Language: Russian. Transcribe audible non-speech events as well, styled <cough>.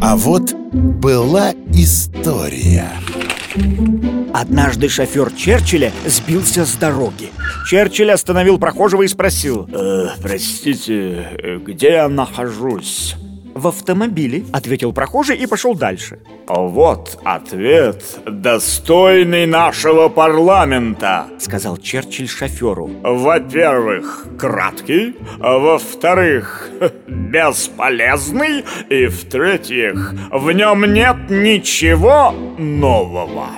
А вот была история Однажды шофер Черчилля сбился с дороги Черчилль остановил прохожего и спросил э, Простите, где я нахожусь? В автомобиле, ответил прохожий и пошел дальше. Вот ответ, достойный нашего парламента Сказал Черчилль шоферу. Во-первых, краткий Во-вторых, <laughs> бесполезный И в-третьих, в нем нет ничего нового